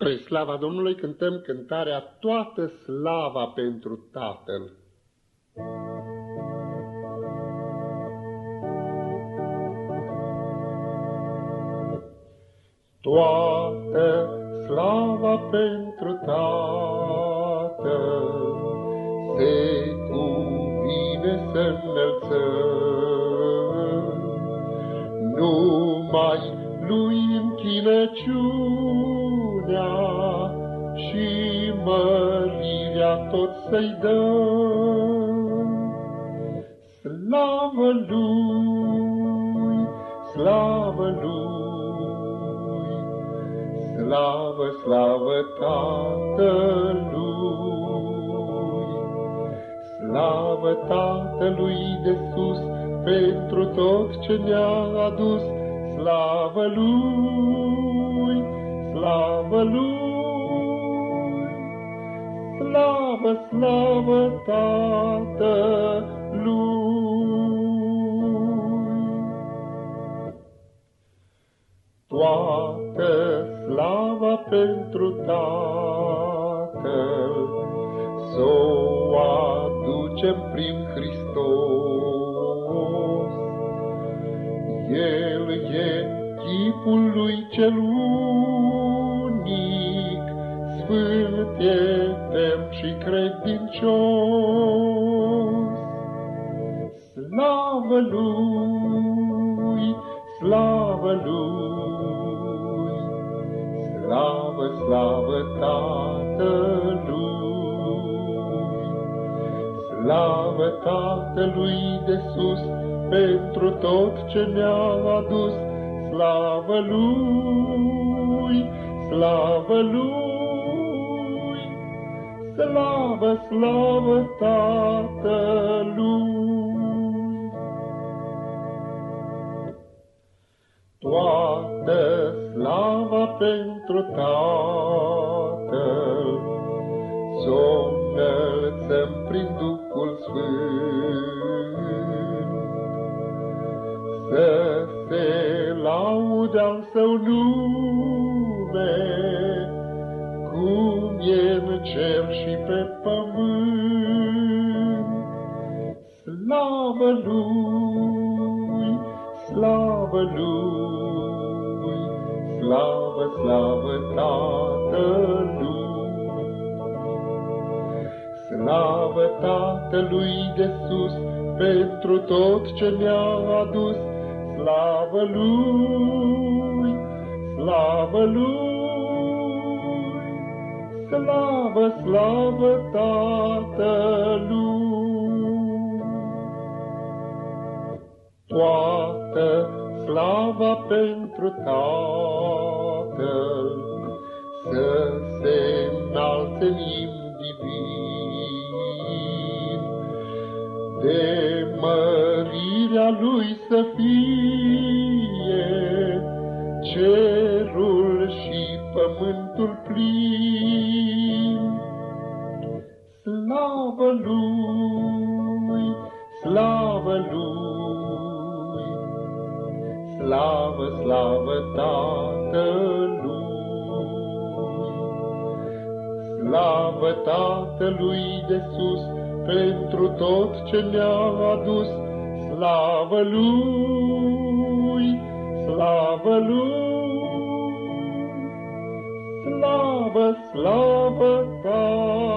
Spre slava Domnului cântăm cântarea Toată slava pentru Tatăl. Toată slava pentru Tatăl se cuvine să înălțăm. Numai lui mărirea tot să-i dăm. Slavă lui, slavă lui, slavă, slavă Tatălui. Slavă Tatălui de sus pentru tot ce ne-a adus, Slavă Lui, slavă Lui, slavă, slavă Tatălui. Toată slava pentru Tatăl, s-o aducem prin Hristos. El e chipul lui cel unic, Sfânt etern și credincios. Slavă lui, slavă lui, Slavă, slavă Tatălui, Slavă Tatălui de sus, pentru tot ce ne-a adus. Slavă Lui, slavă Lui, slavă, slavă Tatălui. Toată slava pentru Tatăl, s-o prin Duhul Sfânt. Să se laude al său nume, cer și pe pământ. Slavă lui, slavă lui, slavă, slavă Tatălui. Slavă Tatălui de sus pentru tot ce ne-a adus, Slavă Lui, slavă Lui, slavă, slavă Tatălui. Toată slava pentru Tatăl, să se înalțe în divin, de mărirea Lui să fie cerul și pământul plin. Slavă Lui, slavă Lui, slavă, slavă Tatălui. Slavă Tatălui de sus pentru tot ce ne-a adus, Slavă Lui, slavă Lui, slavă, slavă Ta.